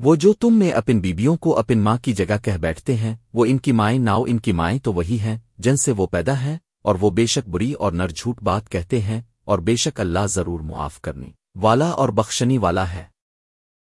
وہ جو تم میں اپن بیبیوں کو اپن ماں کی جگہ کہہ بیٹھتے ہیں، وہ ان کی مائیں، ناؤ ان کی مائیں تو وہی ہیں، جن سے وہ پیدا ہے اور وہ بے شک بری اور نر جھوٹ بات کہتے ہیں، اور بے شک اللہ ضرور معاف کرنی والا اور بخشنی والا ہے۔